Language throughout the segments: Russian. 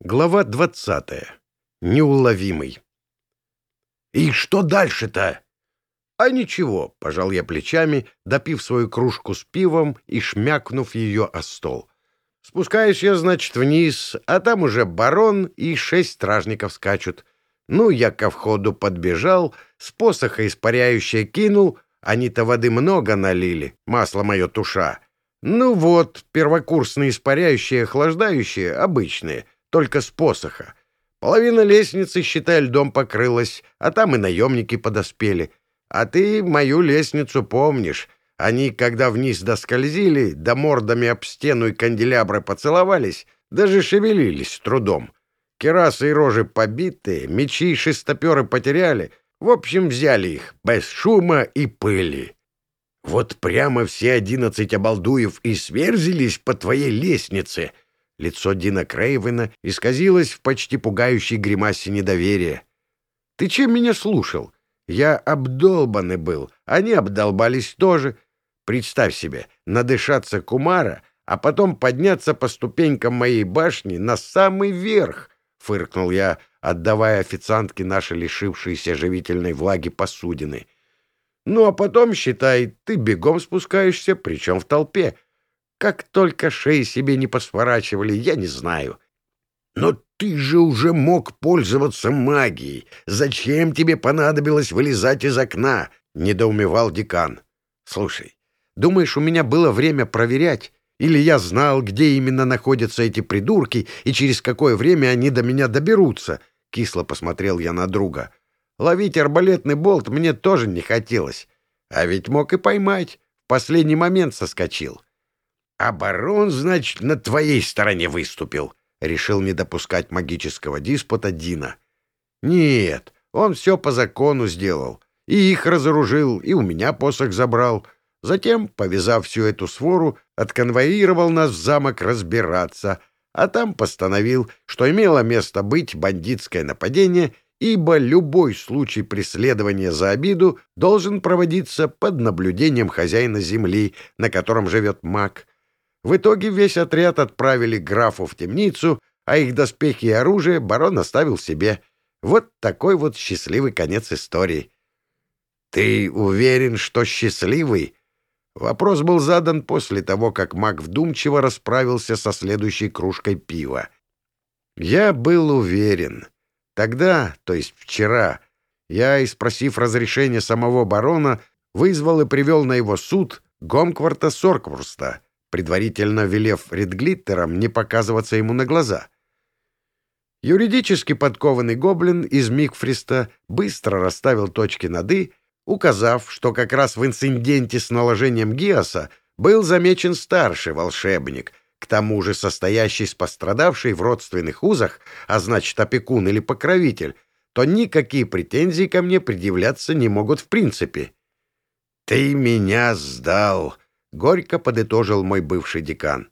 Глава двадцатая. Неуловимый. «И что дальше-то?» «А ничего», — пожал я плечами, допив свою кружку с пивом и шмякнув ее о стол. «Спускаюсь я, значит, вниз, а там уже барон и шесть стражников скачут. Ну, я ко входу подбежал, с посоха испаряющее кинул, они-то воды много налили, масло мое туша. Ну вот, первокурсные испаряющие, охлаждающие, обычные — только с посоха. Половина лестницы, считай, льдом покрылась, а там и наемники подоспели. А ты мою лестницу помнишь. Они, когда вниз доскользили, да мордами об стену и канделябры поцеловались, даже шевелились с трудом. Керасы и рожи побитые, мечи и шестоперы потеряли. В общем, взяли их без шума и пыли. Вот прямо все одиннадцать обалдуев и сверзились по твоей лестнице — Лицо Дина Крейвена исказилось в почти пугающей гримасе недоверия. «Ты чем меня слушал? Я обдолбанный был, они обдолбались тоже. Представь себе, надышаться кумара, а потом подняться по ступенькам моей башни на самый верх!» — фыркнул я, отдавая официантке наши лишившиеся живительной влаги посудины. «Ну, а потом, считай, ты бегом спускаешься, причем в толпе». Как только шеи себе не посворачивали, я не знаю. Но ты же уже мог пользоваться магией. Зачем тебе понадобилось вылезать из окна? Недоумевал декан. Слушай, думаешь, у меня было время проверять? Или я знал, где именно находятся эти придурки и через какое время они до меня доберутся? Кисло посмотрел я на друга. Ловить арбалетный болт мне тоже не хотелось. А ведь мог и поймать. В последний момент соскочил. «А барон, значит, на твоей стороне выступил», — решил не допускать магического диспута Дина. «Нет, он все по закону сделал. И их разоружил, и у меня посох забрал. Затем, повязав всю эту свору, отконвоировал нас в замок разбираться, а там постановил, что имело место быть бандитское нападение, ибо любой случай преследования за обиду должен проводиться под наблюдением хозяина земли, на котором живет маг, в итоге весь отряд отправили графу в темницу, а их доспехи и оружие барон оставил себе. Вот такой вот счастливый конец истории. «Ты уверен, что счастливый?» Вопрос был задан после того, как маг вдумчиво расправился со следующей кружкой пива. Я был уверен. Тогда, то есть вчера, я, спросив разрешения самого барона, вызвал и привел на его суд Гомкварта Сорквурста — предварительно велев Редглиттерам не показываться ему на глаза. Юридически подкованный гоблин из Микфриста быстро расставил точки над «и», указав, что как раз в инциденте с наложением Гиаса был замечен старший волшебник, к тому же состоящий с пострадавшей в родственных узах, а значит опекун или покровитель, то никакие претензии ко мне предъявляться не могут в принципе. «Ты меня сдал!» — горько подытожил мой бывший декан.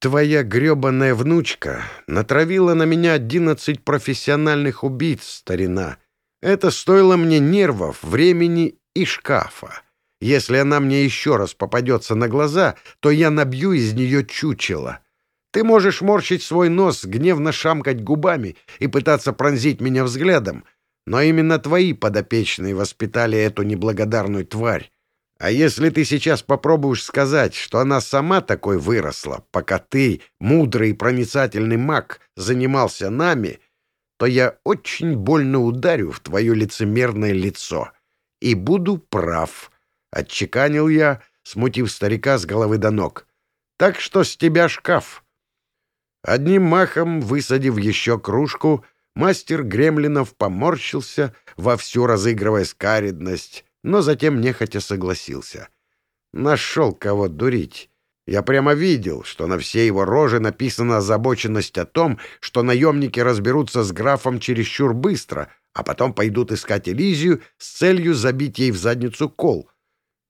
«Твоя гребаная внучка натравила на меня одиннадцать профессиональных убийц, старина. Это стоило мне нервов, времени и шкафа. Если она мне еще раз попадется на глаза, то я набью из нее чучело. Ты можешь морщить свой нос, гневно шамкать губами и пытаться пронзить меня взглядом, но именно твои подопечные воспитали эту неблагодарную тварь. А если ты сейчас попробуешь сказать, что она сама такой выросла, пока ты, мудрый и проницательный маг, занимался нами, то я очень больно ударю в твое лицемерное лицо. И буду прав. Отчеканил я, смутив старика с головы до ног. Так что с тебя шкаф. Одним махом, высадив еще кружку, мастер Гремлинов поморщился, вовсю разыгрывая скаридность, но затем нехотя согласился. Нашел кого дурить. Я прямо видел, что на всей его роже написана озабоченность о том, что наемники разберутся с графом чересчур быстро, а потом пойдут искать Элизию с целью забить ей в задницу кол.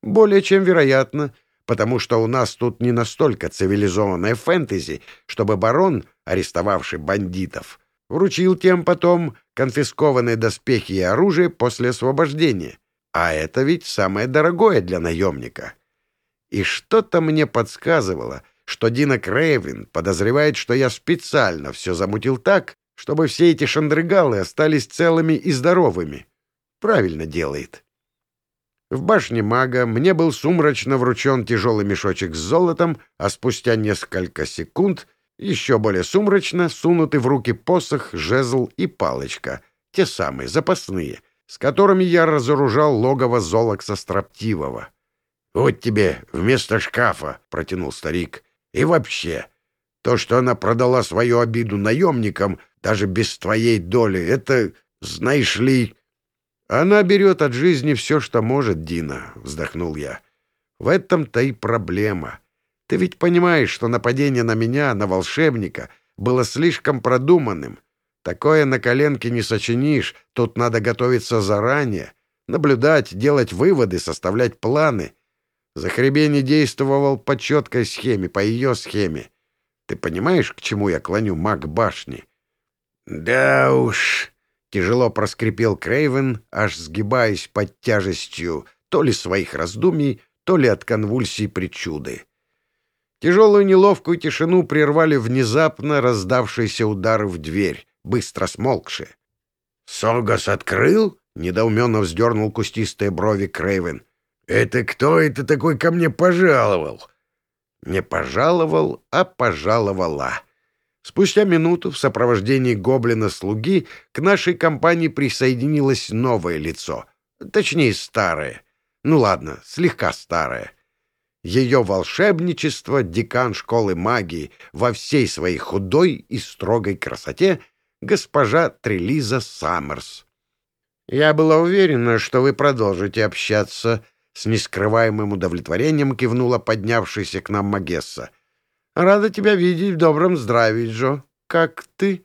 Более чем вероятно, потому что у нас тут не настолько цивилизованная фэнтези, чтобы барон, арестовавший бандитов, вручил тем потом конфискованные доспехи и оружие после освобождения. А это ведь самое дорогое для наемника. И что-то мне подсказывало, что Дина Крейвин подозревает, что я специально все замутил так, чтобы все эти шандрыгалы остались целыми и здоровыми. Правильно делает. В башне мага мне был сумрачно вручен тяжелый мешочек с золотом, а спустя несколько секунд еще более сумрачно сунуты в руки посох, жезл и палочка, те самые, запасные, с которыми я разоружал логово Золокса Строптивого. «Вот тебе вместо шкафа», — протянул старик. «И вообще, то, что она продала свою обиду наемникам, даже без твоей доли, это, знаешь ли...» «Она берет от жизни все, что может, Дина», — вздохнул я. «В этом-то и проблема. Ты ведь понимаешь, что нападение на меня, на волшебника, было слишком продуманным. Такое на коленке не сочинишь, тут надо готовиться заранее, наблюдать, делать выводы, составлять планы. Захребени действовал по четкой схеме, по ее схеме. Ты понимаешь, к чему я клоню маг башни?» «Да уж», Тяжело проскрипел Крейвен, аж сгибаясь под тяжестью то ли своих раздумий, то ли от конвульсий причуды. Тяжелую неловкую тишину прервали внезапно раздавшиеся удары в дверь, быстро смолкшие. «Согас открыл?» — недоуменно вздернул кустистые брови Крейвен. «Это кто это такой ко мне пожаловал?» «Не пожаловал, а пожаловала». Спустя минуту в сопровождении гоблина-слуги к нашей компании присоединилось новое лицо. Точнее, старое. Ну ладно, слегка старое. Ее волшебничество, декан школы магии, во всей своей худой и строгой красоте, госпожа Трелиза Саммерс. «Я была уверена, что вы продолжите общаться», — с нескрываемым удовлетворением кивнула поднявшаяся к нам Магесса. Рада тебя видеть в добром здравии, Джо. Как ты?»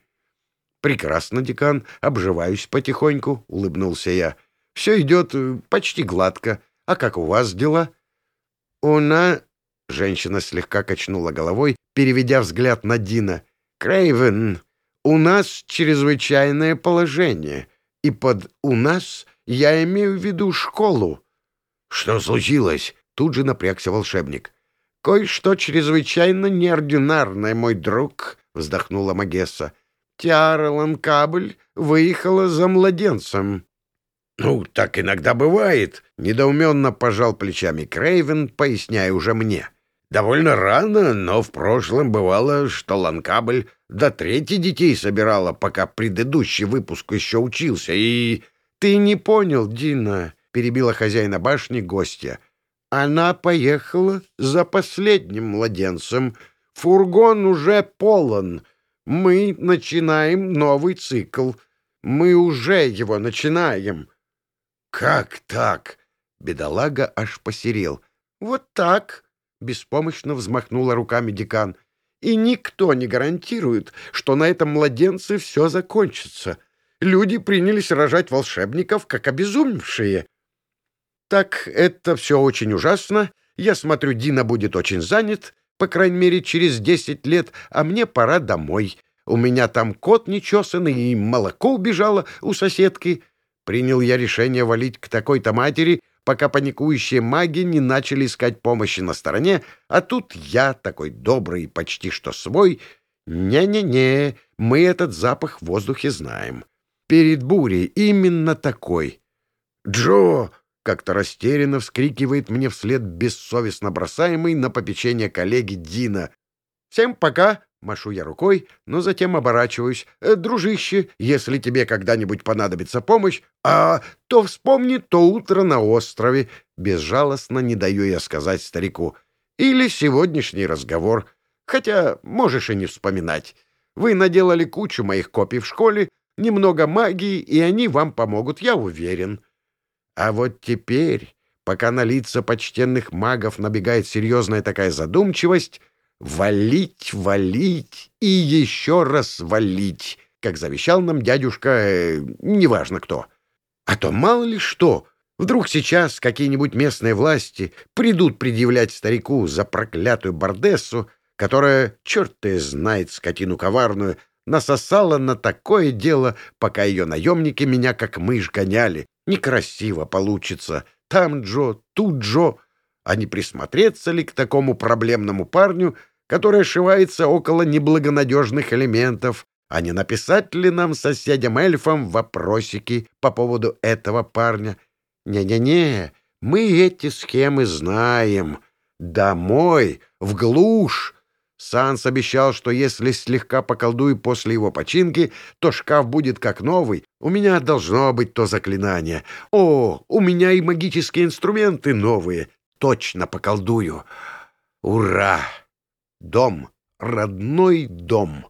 «Прекрасно, декан. Обживаюсь потихоньку», — улыбнулся я. «Все идет э, почти гладко. А как у вас дела?» «У нас...» — женщина слегка качнула головой, переведя взгляд на Дина. «Крейвен, у нас чрезвычайное положение. И под «у нас» я имею в виду школу». «Что случилось?» — тут же напрягся волшебник. «Кое-что чрезвычайно неординарное, мой друг», — вздохнула Магесса. «Тиара Ланкабль выехала за младенцем». «Ну, так иногда бывает», — недоуменно пожал плечами Крейвен, поясняя уже мне. «Довольно рано, но в прошлом бывало, что Ланкабль до трети детей собирала, пока предыдущий выпуск еще учился, и...» «Ты не понял, Дина», — перебила хозяина башни гостья. Она поехала за последним младенцем. Фургон уже полон. Мы начинаем новый цикл. Мы уже его начинаем. Как так? Бедолага аж посерел. Вот так, беспомощно взмахнула руками декан. И никто не гарантирует, что на этом младенце все закончится. Люди принялись рожать волшебников, как обезумевшие. Так, это все очень ужасно. Я смотрю, Дина будет очень занят, по крайней мере, через десять лет, а мне пора домой. У меня там кот нечесанный, и молоко убежало у соседки. Принял я решение валить к такой-то матери, пока паникующие маги не начали искать помощи на стороне, а тут я, такой добрый, почти что свой. Не-не-не, мы этот запах в воздухе знаем. Перед бурей именно такой. «Джо!» Как-то растерянно вскрикивает мне вслед бессовестно бросаемый на попечение коллеги Дина. «Всем пока!» — машу я рукой, но затем оборачиваюсь. «Э, «Дружище, если тебе когда-нибудь понадобится помощь, а то вспомни то утро на острове». Безжалостно не даю я сказать старику. «Или сегодняшний разговор. Хотя можешь и не вспоминать. Вы наделали кучу моих копий в школе, немного магии, и они вам помогут, я уверен». А вот теперь, пока на лица почтенных магов набегает серьезная такая задумчивость, валить, валить и еще раз валить, как завещал нам дядюшка, э, неважно кто. А то мало ли что, вдруг сейчас какие-нибудь местные власти придут предъявлять старику за проклятую бордессу, которая, черт ты знает, скотину коварную, насосала на такое дело, пока ее наемники меня как мышь гоняли, Некрасиво получится. Там Джо, тут Джо. А не присмотреться ли к такому проблемному парню, которая шивается около неблагонадежных элементов, а не написать ли нам соседям-эльфам вопросики по поводу этого парня? Не-не-не, мы эти схемы знаем. Домой, в глушь. Санс обещал, что если слегка поколдую после его починки, то шкаф будет как новый. У меня должно быть то заклинание. О, у меня и магические инструменты новые. Точно поколдую. Ура! Дом. Родной дом.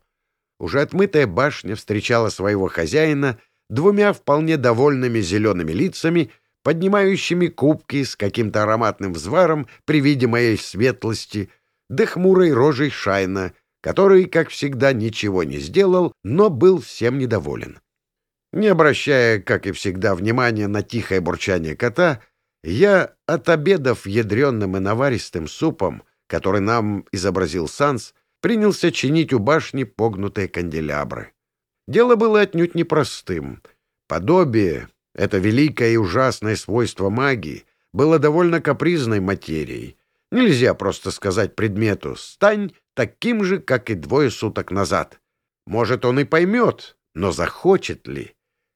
Уже отмытая башня встречала своего хозяина двумя вполне довольными зелеными лицами, поднимающими кубки с каким-то ароматным взваром при виде моей светлости, да хмурой рожей Шайна, который, как всегда, ничего не сделал, но был всем недоволен. Не обращая, как и всегда, внимания на тихое бурчание кота, я, отобедав ядреным и наваристым супом, который нам изобразил Санс, принялся чинить у башни погнутые канделябры. Дело было отнюдь непростым. Подобие, это великое и ужасное свойство магии, было довольно капризной материей. Нельзя просто сказать предмету «стань таким же, как и двое суток назад». Может, он и поймет, но захочет ли?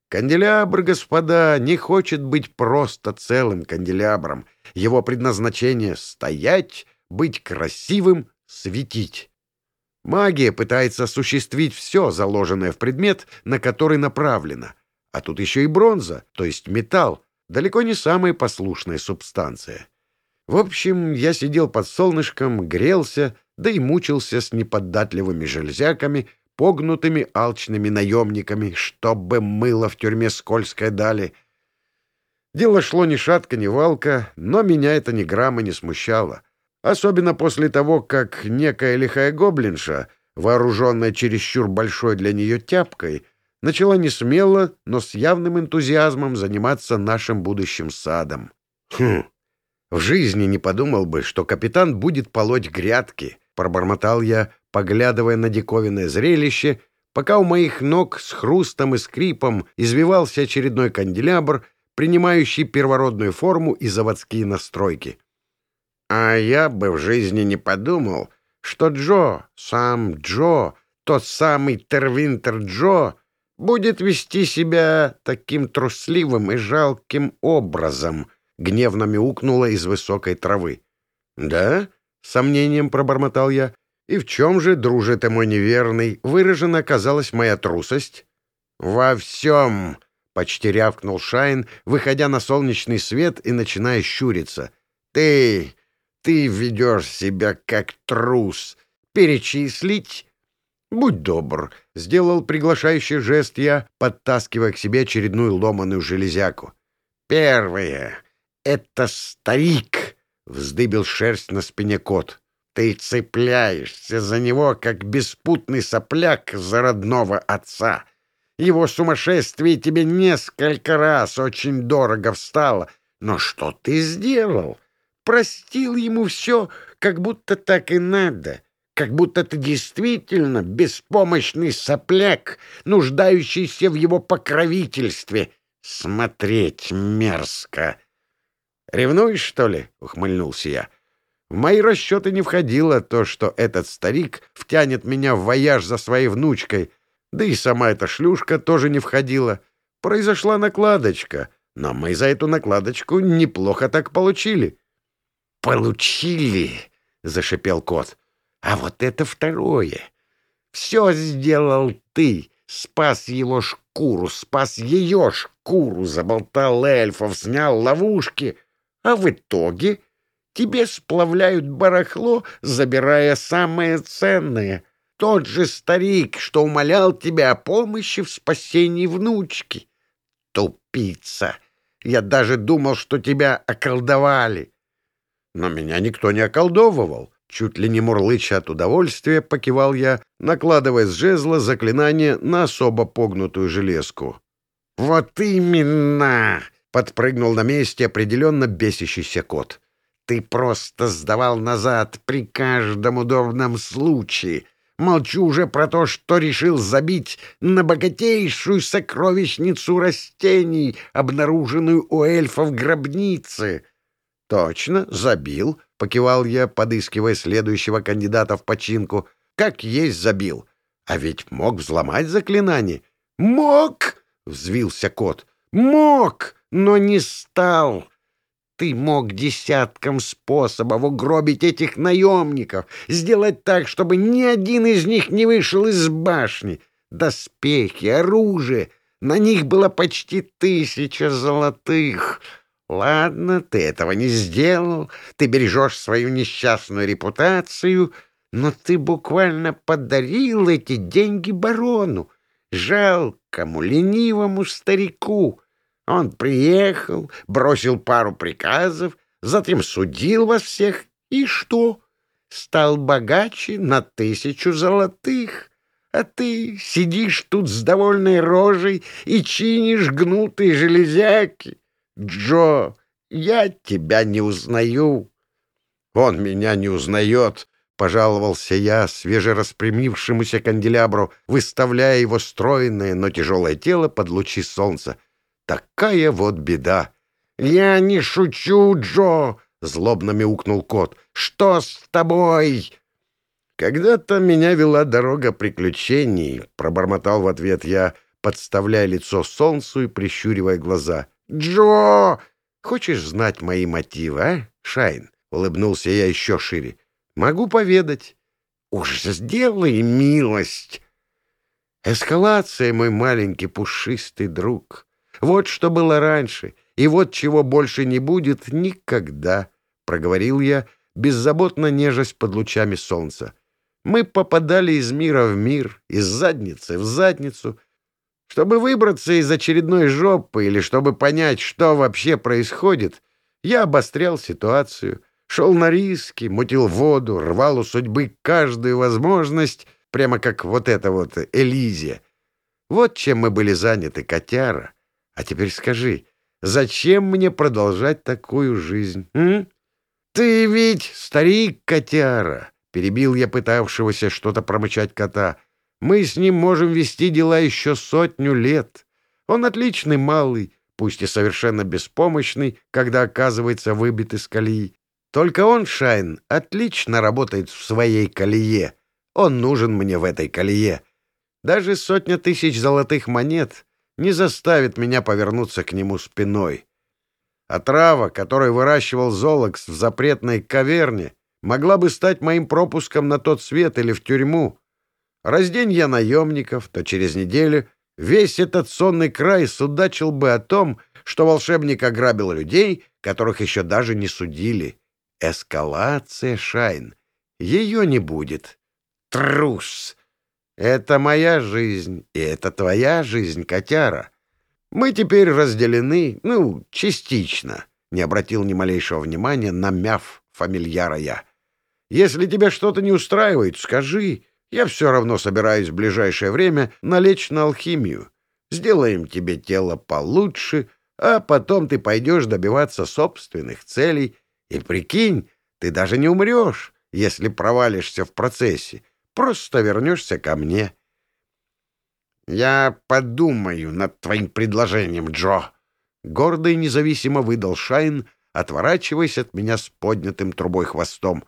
Канделябр, господа, не хочет быть просто целым канделябром. Его предназначение — стоять, быть красивым, светить. Магия пытается осуществить все, заложенное в предмет, на который направлена. А тут еще и бронза, то есть металл, далеко не самая послушная субстанция. В общем, я сидел под солнышком, грелся, да и мучился с неподатливыми железяками, погнутыми алчными наемниками, чтобы мыло в тюрьме скользкое дали. Дело шло ни шатка, ни валка, но меня это ни грамма не смущало. Особенно после того, как некая лихая гоблинша, вооруженная чересчур большой для нее тяпкой, начала не смело, но с явным энтузиазмом заниматься нашим будущим садом. Хм, в жизни не подумал бы, что капитан будет полоть грядки, пробормотал я, поглядывая на диковинное зрелище, пока у моих ног с хрустом и скрипом извивался очередной канделябр, принимающий первородную форму и заводские настройки. А я бы в жизни не подумал, что Джо, сам Джо, тот самый Тервинтер Джо, будет вести себя таким трусливым и жалким образом, гневно мяукнула из высокой травы. «Да?» — сомнением пробормотал я. «И в чем же, друже ты мой неверный, выражена оказалась моя трусость?» «Во всем!» — почти рявкнул Шайн, выходя на солнечный свет и начиная щуриться. «Ты ты ведешь себя как трус. Перечислить? Будь добр, — сделал приглашающий жест я, подтаскивая к себе очередную ломаную железяку. Первое — это старик, — вздыбил шерсть на спине кот. Ты цепляешься за него, как беспутный сопляк за родного отца. Его сумасшествие тебе несколько раз очень дорого встало. Но что ты сделал? — простил ему все, как будто так и надо, как будто ты действительно беспомощный сопляк, нуждающийся в его покровительстве. Смотреть мерзко. «Ревнуешь, что ли?» — ухмыльнулся я. В мои расчеты не входило то, что этот старик втянет меня в вояж за своей внучкой, да и сама эта шлюшка тоже не входила. Произошла накладочка, но мы за эту накладочку неплохо так получили. «Получили!» — зашипел кот. «А вот это второе! Все сделал ты! Спас его шкуру, спас ее шкуру, заболтал эльфов, снял ловушки, а в итоге тебе сплавляют барахло, забирая самое ценное. Тот же старик, что умолял тебя о помощи в спасении внучки. Тупица! Я даже думал, что тебя околдовали!» Но меня никто не околдовывал. Чуть ли не мурлыча от удовольствия, покивал я, накладывая с жезла заклинание на особо погнутую железку. «Вот именно!» — подпрыгнул на месте определенно бесящийся кот. «Ты просто сдавал назад при каждом удобном случае. Молчу уже про то, что решил забить на богатейшую сокровищницу растений, обнаруженную у эльфов в гробнице. «Точно, забил», — покивал я, подыскивая следующего кандидата в починку. «Как есть забил. А ведь мог взломать заклинание». «Мог!» — взвился кот. «Мог, но не стал. Ты мог десяткам способов угробить этих наемников, сделать так, чтобы ни один из них не вышел из башни. Доспехи, оружие. На них было почти тысяча золотых. Ладно, ты этого не сделал, ты бережешь свою несчастную репутацию, но ты буквально подарил эти деньги барону, жалкому, ленивому старику. Он приехал, бросил пару приказов, затем судил вас всех, и что? Стал богаче на тысячу золотых. А ты сидишь тут с довольной рожей и чинишь гнутые железяки. Джо, я тебя не узнаю. Он меня не узнает, — пожаловался я свежераспрямившемуся канделябру, выставляя его стройное, но тяжелое тело под лучи солнца. Такая вот беда. «Я не шучу, Джо!» — злобно мяукнул кот. «Что с тобой?» «Когда-то меня вела дорога приключений», — пробормотал в ответ я, подставляя лицо солнцу и прищуривая глаза. «Джо! Хочешь знать мои мотивы, а, Шайн?» — улыбнулся я еще шире. «Могу поведать». «Уж сделай милость!» «Эскалация, мой маленький пушистый друг. Вот что было раньше, и вот чего больше не будет никогда», — проговорил я, беззаботно нежесть под лучами солнца. «Мы попадали из мира в мир, из задницы в задницу» Чтобы выбраться из очередной жопы или чтобы понять, что вообще происходит, я обострял ситуацию, шел на риски, мутил воду, рвал у судьбы каждую возможность, прямо как вот эта вот Элизия. Вот чем мы были заняты, котяра. А теперь скажи, зачем мне продолжать такую жизнь? М? Ты ведь старик котяра, перебил я пытавшегося что-то промычать кота — мы с ним можем вести дела еще сотню лет. Он отличный малый, пусть и совершенно беспомощный, когда оказывается выбит из колеи. Только он, Шайн, отлично работает в своей колее. Он нужен мне в этой колее. Даже сотня тысяч золотых монет не заставит меня повернуться к нему спиной. А трава, которую выращивал Золокс в запретной каверне, могла бы стать моим пропуском на тот свет или в тюрьму. Раздень я наемников, то через неделю весь этот сонный край судачил бы о том, что волшебник ограбил людей, которых еще даже не судили. Эскалация, Шайн. Ее не будет. Трус! Это моя жизнь, и это твоя жизнь, котяра. Мы теперь разделены, ну, частично, — не обратил ни малейшего внимания на мяв фамильяра я. Если тебе что-то не устраивает, скажи, я все равно собираюсь в ближайшее время налечь на алхимию. Сделаем тебе тело получше, а потом ты пойдешь добиваться собственных целей. И прикинь, ты даже не умрешь, если провалишься в процессе. Просто вернешься ко мне. Я подумаю над твоим предложением, Джо. Гордо и независимо выдал Шайн, отворачиваясь от меня с поднятым трубой хвостом.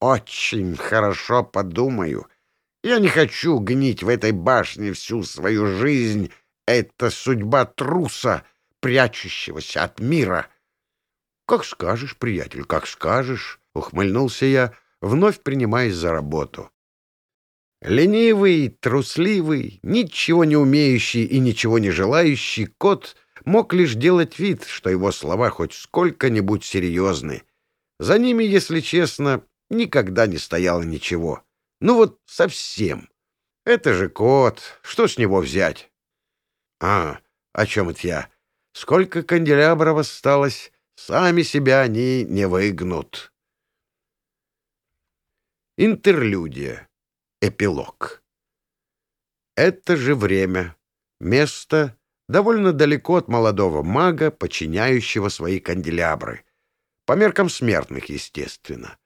Очень хорошо подумаю. — я не хочу гнить в этой башне всю свою жизнь. Это судьба труса, прячущегося от мира. — Как скажешь, приятель, как скажешь, — ухмыльнулся я, вновь принимаясь за работу. Ленивый, трусливый, ничего не умеющий и ничего не желающий кот мог лишь делать вид, что его слова хоть сколько-нибудь серьезны. За ними, если честно, никогда не стояло ничего. — ну вот совсем. Это же кот. Что с него взять? А, о чем это я? Сколько канделябров осталось? Сами себя они не выгнут. Интерлюдия. Эпилог. Это же время. Место довольно далеко от молодого мага, подчиняющего свои канделябры. По меркам смертных, естественно.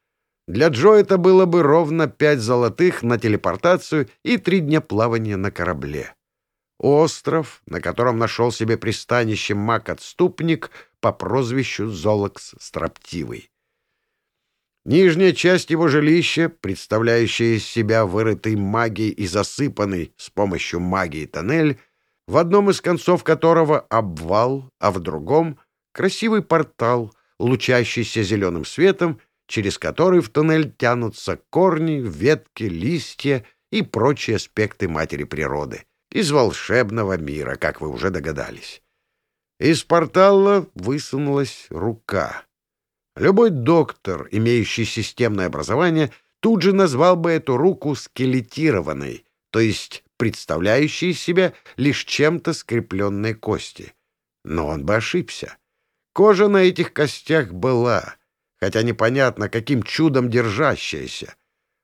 Для Джо это было бы ровно пять золотых на телепортацию и три дня плавания на корабле. Остров, на котором нашел себе пристанище маг-отступник по прозвищу Золокс Строптивый. Нижняя часть его жилища, представляющая из себя вырытый магией и засыпанный с помощью магии тоннель, в одном из концов которого обвал, а в другом — красивый портал, лучащийся зеленым светом, через который в тоннель тянутся корни, ветки, листья и прочие аспекты матери природы, из волшебного мира, как вы уже догадались. Из портала высунулась рука. Любой доктор, имеющий системное образование, тут же назвал бы эту руку скелетированной, то есть представляющей из себя лишь чем-то скрепленные кости. Но он бы ошибся. Кожа на этих костях была, хотя непонятно, каким чудом держащаяся.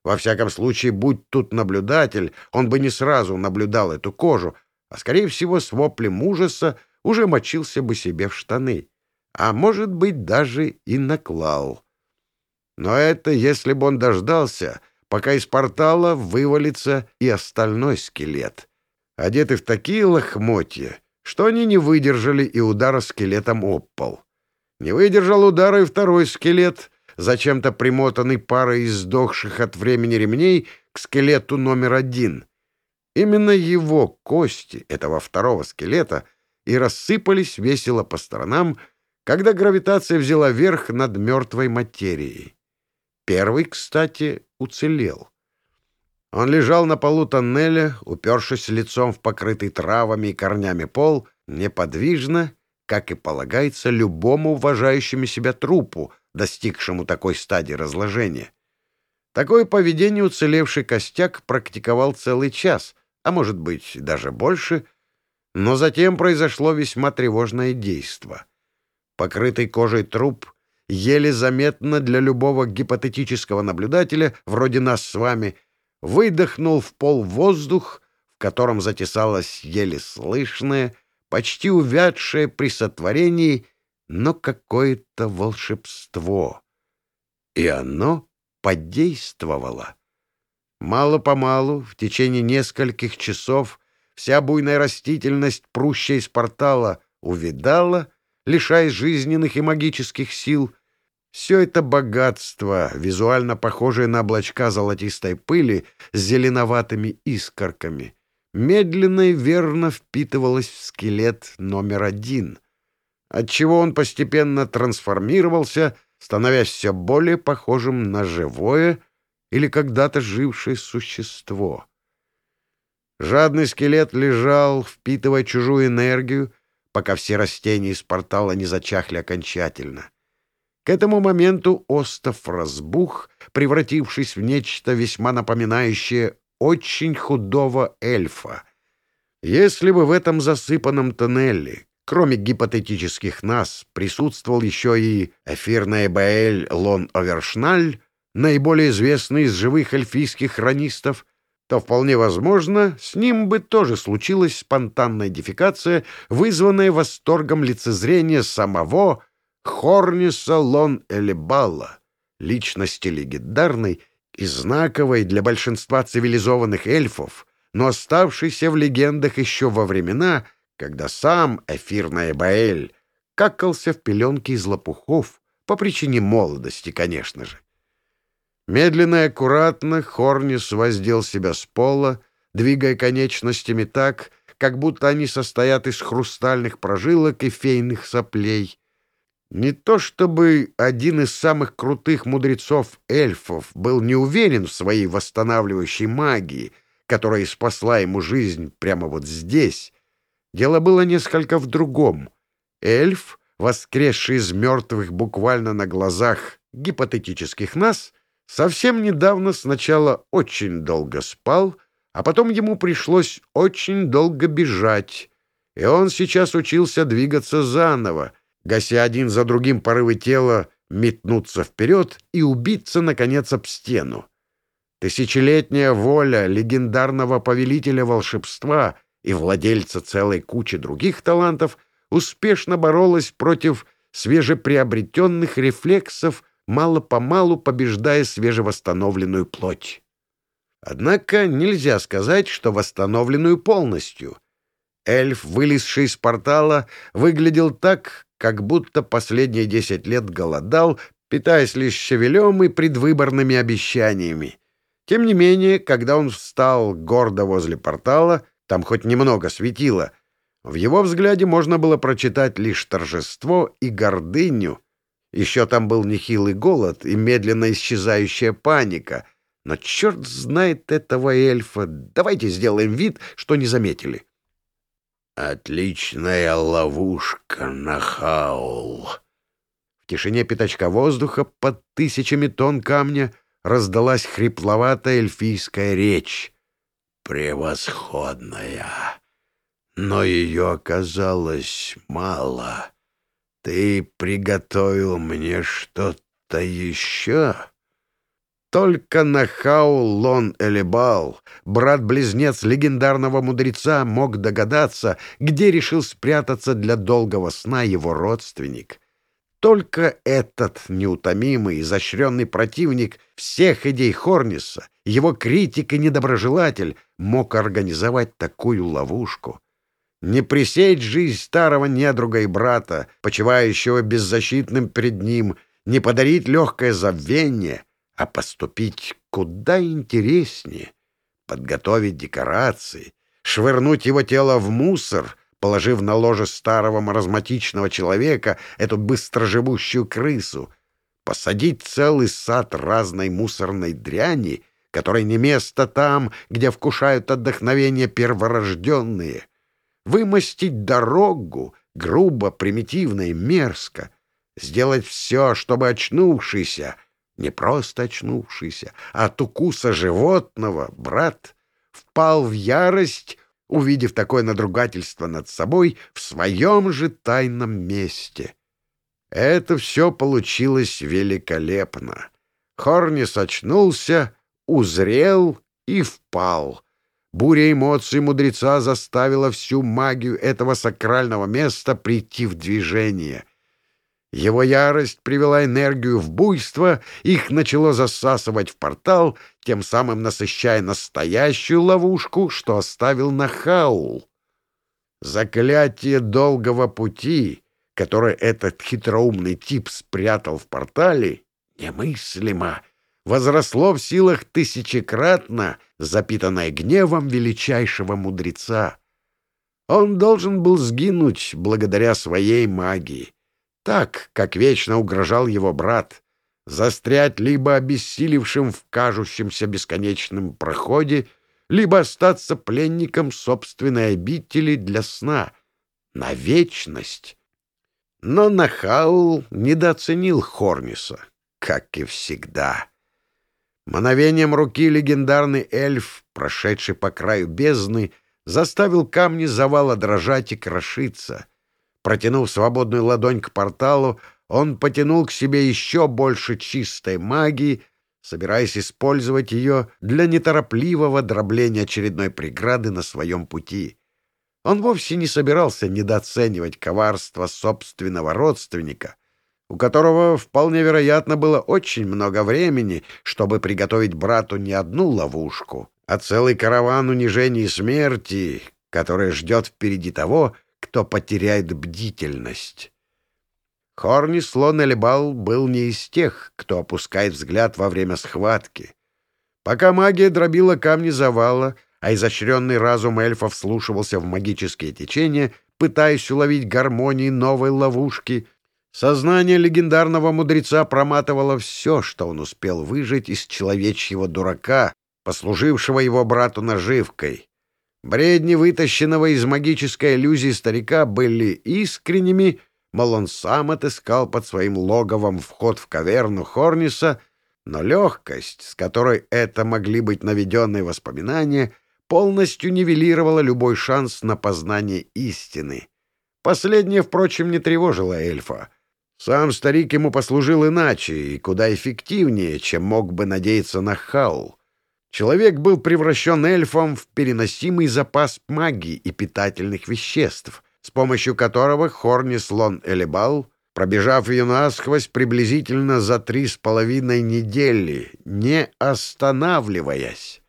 Во всяком случае, будь тут наблюдатель, он бы не сразу наблюдал эту кожу, а, скорее всего, с воплем ужаса уже мочился бы себе в штаны а может быть, даже и наклал. Но это если бы он дождался, пока из портала вывалится и остальной скелет, одетый в такие лохмотья, что они не выдержали и удара скелетом об пол. Не выдержал удара и второй скелет, зачем-то примотанный парой из сдохших от времени ремней к скелету номер один. Именно его кости, этого второго скелета, и рассыпались весело по сторонам, когда гравитация взяла верх над мертвой материей. Первый, кстати, уцелел. Он лежал на полу тоннеля, упершись лицом в покрытый травами и корнями пол, неподвижно, как и полагается любому уважающему себя трупу, достигшему такой стадии разложения. Такое поведение уцелевший костяк практиковал целый час, а может быть даже больше, но затем произошло весьма тревожное действо — Покрытый кожей труп еле заметно для любого гипотетического наблюдателя, вроде нас с вами, выдохнул в пол воздух, в котором затесалось еле слышное, почти увядшее при сотворении, но какое-то волшебство. И оно подействовало. Мало-помалу, в течение нескольких часов, вся буйная растительность, прущая из портала, увидала — лишаясь жизненных и магических сил. Все это богатство, визуально похожее на облачка золотистой пыли с зеленоватыми искорками, медленно и верно впитывалось в скелет номер один, отчего он постепенно трансформировался, становясь все более похожим на живое или когда-то жившее существо. Жадный скелет лежал, впитывая чужую энергию, пока все растения из портала не зачахли окончательно. К этому моменту остов разбух, превратившись в нечто весьма напоминающее очень худого эльфа. Если бы в этом засыпанном тоннеле, кроме гипотетических нас, присутствовал еще и эфирная Баэль Лон Овершналь, наиболее известный из живых эльфийских хронистов, то вполне возможно, с ним бы тоже случилась спонтанная дефекация, вызванная восторгом лицезрения самого Хорниса Лон Элебалла, личности легендарной и знаковой для большинства цивилизованных эльфов, но оставшейся в легендах еще во времена, когда сам эфирный Баэль какался в пеленке из лопухов, по причине молодости, конечно же. Медленно и аккуратно Хорнис воздел себя с пола, двигая конечностями так, как будто они состоят из хрустальных прожилок и фейных соплей. Не то чтобы один из самых крутых мудрецов эльфов был не уверен в своей восстанавливающей магии, которая спасла ему жизнь прямо вот здесь. Дело было несколько в другом. Эльф, воскресший из мертвых буквально на глазах гипотетических нас — Совсем недавно сначала очень долго спал, а потом ему пришлось очень долго бежать, и он сейчас учился двигаться заново, гася один за другим порывы тела метнуться вперед и убиться, наконец, об стену. Тысячелетняя воля легендарного повелителя волшебства и владельца целой кучи других талантов успешно боролась против свежеприобретенных рефлексов мало-помалу побеждая свежевосстановленную плоть. Однако нельзя сказать, что восстановленную полностью. Эльф, вылезший из портала, выглядел так, как будто последние десять лет голодал, питаясь лишь щавелем и предвыборными обещаниями. Тем не менее, когда он встал гордо возле портала, там хоть немного светило, в его взгляде можно было прочитать лишь торжество и гордыню. Еще там был нехилый голод и медленно исчезающая паника. Но черт знает этого эльфа. Давайте сделаем вид, что не заметили. «Отличная ловушка, Нахаул!» В тишине пятачка воздуха под тысячами тонн камня раздалась хрипловатая эльфийская речь. «Превосходная! Но ее оказалось мало. Ты приготовил мне что-то еще?» Только Нахау Лон Элебал, брат-близнец легендарного мудреца, мог догадаться, где решил спрятаться для долгого сна его родственник. Только этот неутомимый, изощренный противник всех идей Хорниса, его критик и недоброжелатель, мог организовать такую ловушку. Не пресечь жизнь старого недруга и брата, почивающего беззащитным перед ним, не подарить легкое забвение — а поступить куда интереснее. Подготовить декорации, швырнуть его тело в мусор, положив на ложе старого маразматичного человека эту быстроживущую крысу, посадить целый сад разной мусорной дряни, которой не место там, где вкушают отдохновение перворожденные, вымостить дорогу, грубо, примитивно и мерзко, сделать все, чтобы очнувшийся — не просто очнувшийся, а от укуса животного, брат, впал в ярость, увидев такое надругательство над собой в своем же тайном месте. Это все получилось великолепно. Хорнис очнулся, узрел и впал. Буря эмоций мудреца заставила всю магию этого сакрального места прийти в движение. Его ярость привела энергию в буйство, их начало засасывать в портал, тем самым насыщая настоящую ловушку, что оставил Нахаул. Заклятие долгого пути, которое этот хитроумный тип спрятал в портале, немыслимо, возросло в силах тысячекратно, запитанное гневом величайшего мудреца. Он должен был сгинуть благодаря своей магии так, как вечно угрожал его брат, застрять либо обессилевшим в кажущемся бесконечном проходе, либо остаться пленником собственной обители для сна на вечность. Но Нахаул недооценил Хорниса, как и всегда. Мановением руки легендарный эльф, прошедший по краю бездны, заставил камни завала дрожать и крошиться — Протянув свободную ладонь к порталу, он потянул к себе еще больше чистой магии, собираясь использовать ее для неторопливого дробления очередной преграды на своем пути. Он вовсе не собирался недооценивать коварство собственного родственника, у которого вполне вероятно было очень много времени, чтобы приготовить брату не одну ловушку, а целый караван унижений и смерти, который ждет впереди того, кто потеряет бдительность. Хорни Слон Элебал был не из тех, кто опускает взгляд во время схватки. Пока магия дробила камни завала, а изощренный разум эльфов вслушивался в магические течения, пытаясь уловить гармонии новой ловушки, сознание легендарного мудреца проматывало все, что он успел выжить из человечьего дурака, послужившего его брату наживкой. Бредни вытащенного из магической иллюзии старика были искренними, мол, он сам отыскал под своим логовом вход в каверну Хорниса, но легкость, с которой это могли быть наведенные воспоминания, полностью нивелировала любой шанс на познание истины. Последнее, впрочем, не тревожило эльфа. Сам старик ему послужил иначе и куда эффективнее, чем мог бы надеяться на Хаул. Человек был превращен эльфом в переносимый запас магии и питательных веществ, с помощью которого Хорнис Лон Элебал, пробежав ее насквозь приблизительно за три с половиной недели, не останавливаясь.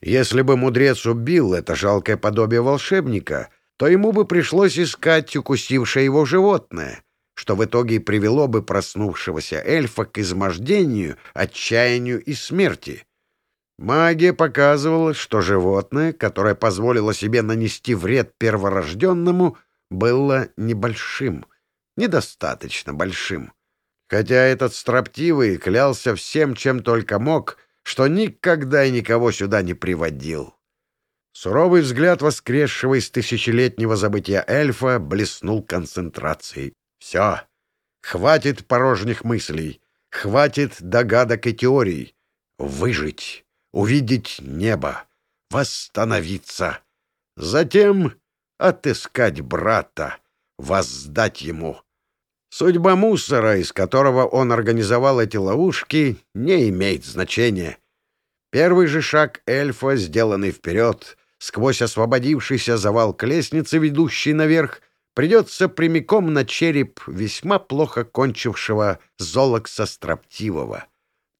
Если бы мудрец убил это жалкое подобие волшебника, то ему бы пришлось искать укусившее его животное. Что в итоге привело бы проснувшегося эльфа к измождению, отчаянию и смерти. Магия показывала, что животное, которое позволило себе нанести вред перворожденному, было небольшим, недостаточно большим. Хотя этот строптивый клялся всем, чем только мог, что никогда и никого сюда не приводил. Суровый взгляд воскресшего из тысячелетнего забытия эльфа блеснул концентрацией. Все. Хватит порожних мыслей. Хватит догадок и теорий. Выжить. Увидеть небо. Восстановиться. Затем отыскать брата. Воздать ему. Судьба мусора, из которого он организовал эти ловушки, не имеет значения. Первый же шаг эльфа, сделанный вперед, сквозь освободившийся завал к лестнице, ведущей наверх, придется прямиком на череп весьма плохо кончившего золокса строптивого.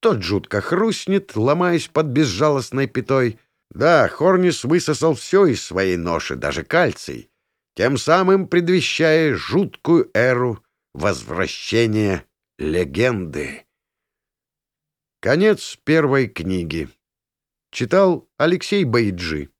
Тот жутко хрустнет, ломаясь под безжалостной пятой. Да, Хорнис высосал все из своей ноши, даже кальций, тем самым предвещая жуткую эру возвращения легенды. Конец первой книги. Читал Алексей Байджи.